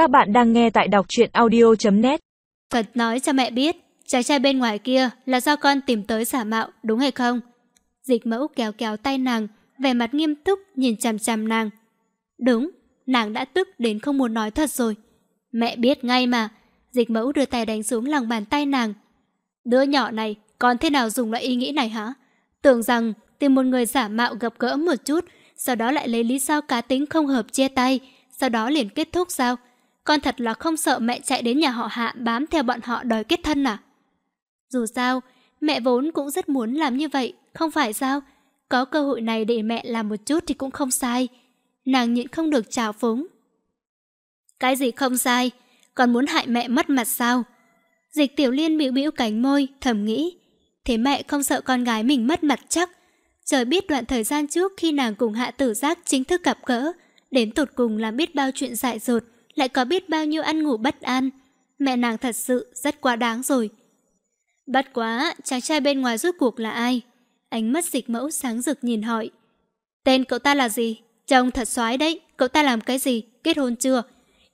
Các bạn đang nghe tại đọc truyện audio.net Phật nói cho mẹ biết, chàng trai bên ngoài kia là do con tìm tới giả mạo, đúng hay không? Dịch mẫu kéo kéo tay nàng, vẻ mặt nghiêm túc nhìn chằm chằm nàng. Đúng, nàng đã tức đến không muốn nói thật rồi. Mẹ biết ngay mà. Dịch mẫu đưa tay đánh xuống lòng bàn tay nàng. Đứa nhỏ này, còn thế nào dùng loại ý nghĩ này hả? Tưởng rằng tìm một người giả mạo gặp gỡ một chút, sau đó lại lấy lý do cá tính không hợp chia tay, sau đó liền kết thúc sao? Con thật là không sợ mẹ chạy đến nhà họ hạ bám theo bọn họ đòi kết thân à? Dù sao, mẹ vốn cũng rất muốn làm như vậy, không phải sao? Có cơ hội này để mẹ làm một chút thì cũng không sai. Nàng nhịn không được trào phúng. Cái gì không sai? Còn muốn hại mẹ mất mặt sao? Dịch tiểu liên bĩu bĩu cánh môi, thầm nghĩ. Thế mẹ không sợ con gái mình mất mặt chắc. Trời biết đoạn thời gian trước khi nàng cùng hạ tử giác chính thức gặp gỡ, đến tột cùng làm biết bao chuyện dại dột, lại có biết bao nhiêu ăn ngủ bất an. Mẹ nàng thật sự rất quá đáng rồi. Bất quá, chàng trai bên ngoài rốt cuộc là ai? Ánh mắt dịch mẫu sáng rực nhìn hỏi. Tên cậu ta là gì? Trông thật xoái đấy, cậu ta làm cái gì? Kết hôn chưa?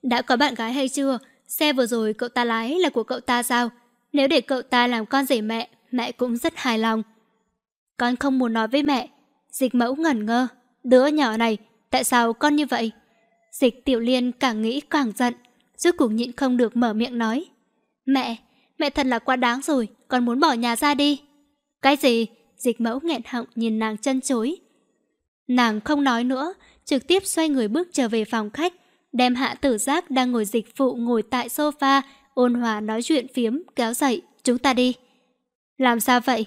Đã có bạn gái hay chưa? Xe vừa rồi cậu ta lái là của cậu ta sao? Nếu để cậu ta làm con rể mẹ, mẹ cũng rất hài lòng. Con không muốn nói với mẹ. Dịch mẫu ngẩn ngơ. Đứa nhỏ này, tại sao con như vậy? Dịch tiểu liên càng nghĩ càng giận. Rốt cuộc nhịn không được mở miệng nói. Mẹ, mẹ thật là quá đáng rồi, con muốn bỏ nhà ra đi. Cái gì? Dịch mẫu nghẹn họng nhìn nàng chân chối. Nàng không nói nữa, trực tiếp xoay người bước trở về phòng khách, đem hạ tử giác đang ngồi dịch phụ ngồi tại sofa, ôn hòa nói chuyện phiếm, kéo dậy, chúng ta đi. Làm sao vậy?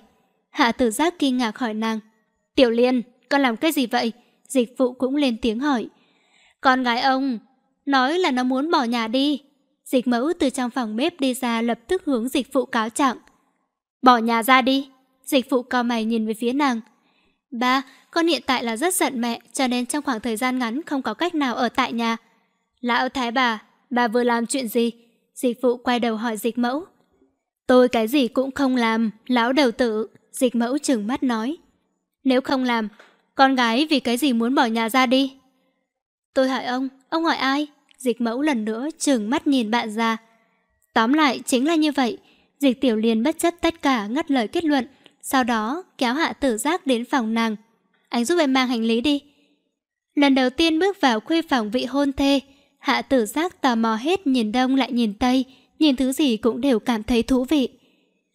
Hạ tử giác kinh ngạc hỏi nàng. Tiểu liên, con làm cái gì vậy? Dịch phụ cũng lên tiếng hỏi. Con gái ông, nói là nó muốn bỏ nhà đi. Dịch mẫu từ trong phòng bếp đi ra lập tức hướng dịch phụ cáo trạng. Bỏ nhà ra đi. Dịch phụ cao mày nhìn về phía nàng. Ba, con hiện tại là rất giận mẹ, cho nên trong khoảng thời gian ngắn không có cách nào ở tại nhà. Lão thái bà, bà vừa làm chuyện gì? Dịch phụ quay đầu hỏi dịch mẫu. Tôi cái gì cũng không làm, lão đầu tử. Dịch mẫu trừng mắt nói. Nếu không làm, con gái vì cái gì muốn bỏ nhà ra đi? Tôi hỏi ông, ông hỏi ai? Dịch mẫu lần nữa trừng mắt nhìn bạn ra. Tóm lại chính là như vậy. Dịch tiểu liền bất chấp tất cả ngắt lời kết luận. Sau đó kéo hạ tử giác đến phòng nàng. Anh giúp em mang hành lý đi. Lần đầu tiên bước vào khuê phòng vị hôn thê, hạ tử giác tò mò hết nhìn đông lại nhìn tây, nhìn thứ gì cũng đều cảm thấy thú vị.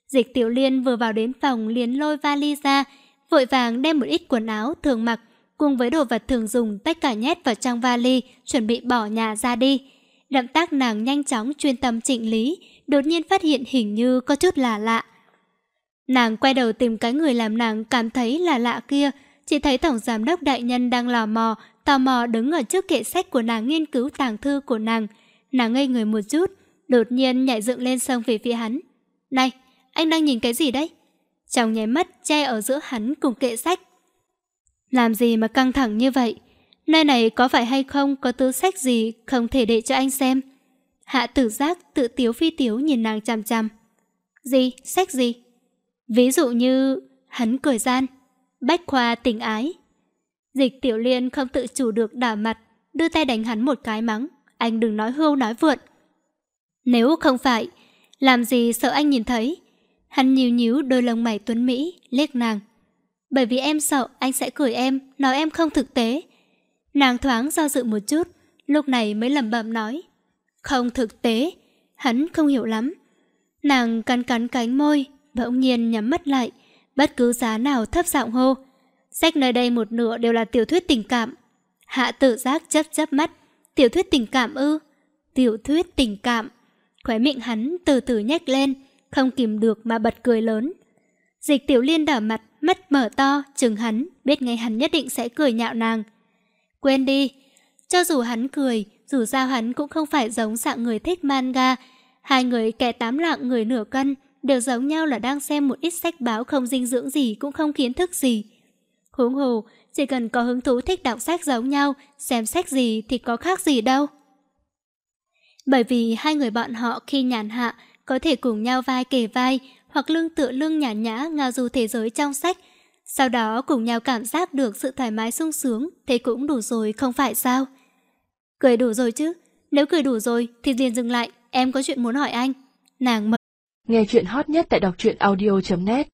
Dịch tiểu liên vừa vào đến phòng liền lôi vali ra, vội vàng đem một ít quần áo thường mặc cùng với đồ vật thường dùng tất cả nhét vào trong vali, chuẩn bị bỏ nhà ra đi. Động tác nàng nhanh chóng chuyên tâm chỉnh lý, đột nhiên phát hiện hình như có chút là lạ. Nàng quay đầu tìm cái người làm nàng cảm thấy là lạ kia, chỉ thấy tổng giám đốc đại nhân đang lò mò, tò mò đứng ở trước kệ sách của nàng nghiên cứu tàng thư của nàng. Nàng ngây người một chút, đột nhiên nhảy dựng lên sông về phía hắn. Này, anh đang nhìn cái gì đấy? Trong nháy mắt che ở giữa hắn cùng kệ sách. Làm gì mà căng thẳng như vậy? Nơi này có phải hay không có tứ sách gì không thể để cho anh xem? Hạ tử giác tự tiếu phi tiếu nhìn nàng chằm chằm. Gì? Sách gì? Ví dụ như... Hắn cười gian. Bách khoa tình ái. Dịch tiểu liên không tự chủ được đảo mặt, đưa tay đánh hắn một cái mắng. Anh đừng nói hưu nói vượn. Nếu không phải, làm gì sợ anh nhìn thấy? Hắn nhíu nhíu đôi lông mày tuấn Mỹ, liếc nàng. Bởi vì em sợ anh sẽ cười em, nói em không thực tế. Nàng thoáng do dự một chút, lúc này mới lẩm bẩm nói. Không thực tế, hắn không hiểu lắm. Nàng cắn cắn cánh môi, bỗng nhiên nhắm mắt lại, bất cứ giá nào thấp giọng hô. Sách nơi đây một nửa đều là tiểu thuyết tình cảm. Hạ tự giác chấp chấp mắt, tiểu thuyết tình cảm ư? Tiểu thuyết tình cảm. Khóe miệng hắn từ từ nhếch lên, không kìm được mà bật cười lớn. Dịch tiểu liên đỏ mặt, mắt mở to, chừng hắn, biết ngay hắn nhất định sẽ cười nhạo nàng. Quên đi, cho dù hắn cười, dù sao hắn cũng không phải giống dạng người thích manga. Hai người kẻ tám lạng người nửa cân, đều giống nhau là đang xem một ít sách báo không dinh dưỡng gì cũng không kiến thức gì. Huống hồ, chỉ cần có hứng thú thích đọc sách giống nhau, xem sách gì thì có khác gì đâu. Bởi vì hai người bọn họ khi nhàn hạ có thể cùng nhau vai kề vai hoặc lưng tựa lưng nhả nhã ngao du thế giới trong sách, sau đó cùng nhau cảm giác được sự thoải mái sung sướng, thế cũng đủ rồi không phải sao? Cười đủ rồi chứ, Nếu cười đủ rồi thì liền dừng lại, em có chuyện muốn hỏi anh. Nàng mở. Nghe chuyện hot nhất tại đọc truyện audio.net